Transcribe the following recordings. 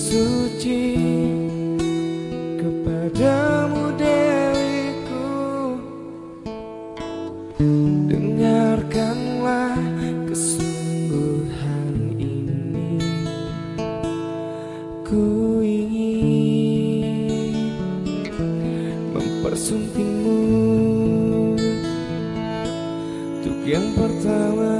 suci kepadamu dewiku. Dengarkanlah kesungguhan ini. Ku ingin mempersuntingmu untuk yang pertama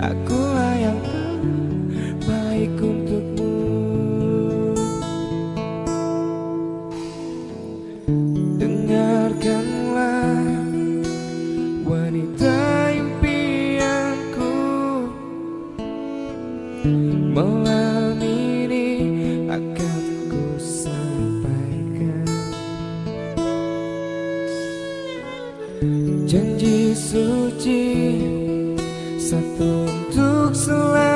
Akulah yang terbaik baik untukmu. Dengarkanlah wanita impianku. Malam ini akan ku sampaikan. Janji suci satu last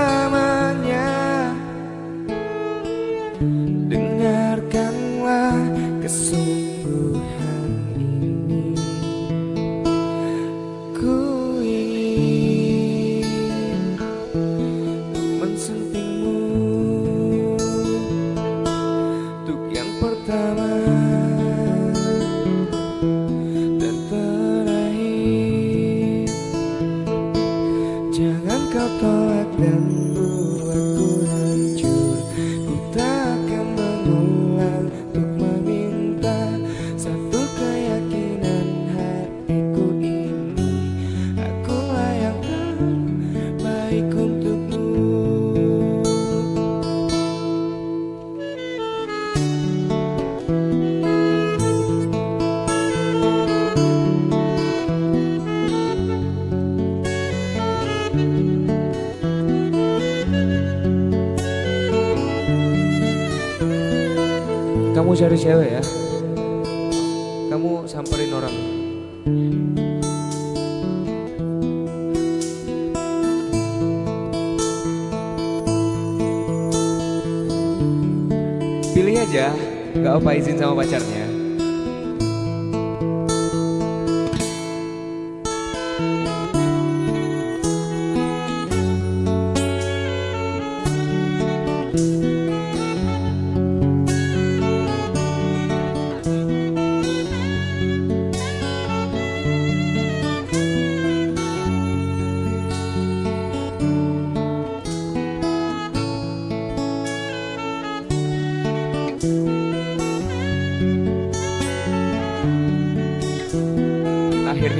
kamu cari cewek ya. Kamu samperin orang. Pilih aja. Gak apa izin sama pacarnya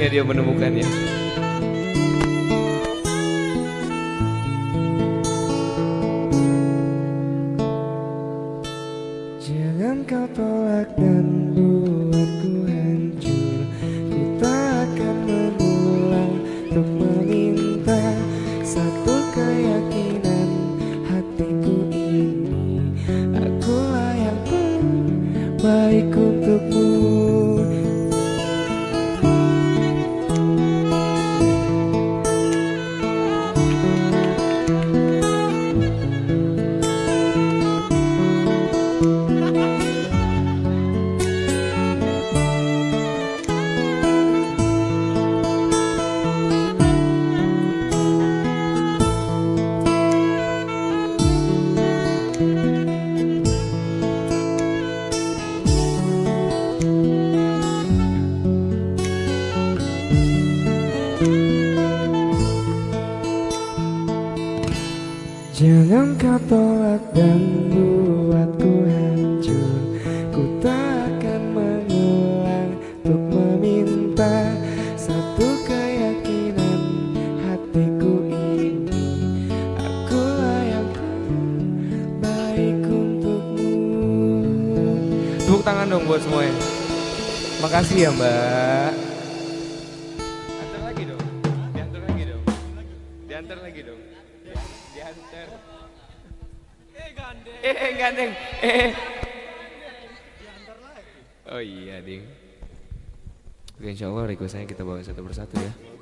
akhirnya dia menemukannya. Jangan kau tolak dan buatku hancur. Ku tak akan mengulang untuk meminta Satu keyakinan. Hatiku ini Akulah yang terbaik untukmu Jangan kau tolak dan buatku hancur. Ku tak akan mengulang untuk meminta Satu keyakinan hatiku ini. Aku layak baik untukmu. Tepuk tangan dong buat semuanya. Makasih ya mbak. Eh gandeng. Eh gandeng. Eh. Oh iya ding. Oke insya Allah requestnya kita bawa satu persatu ya.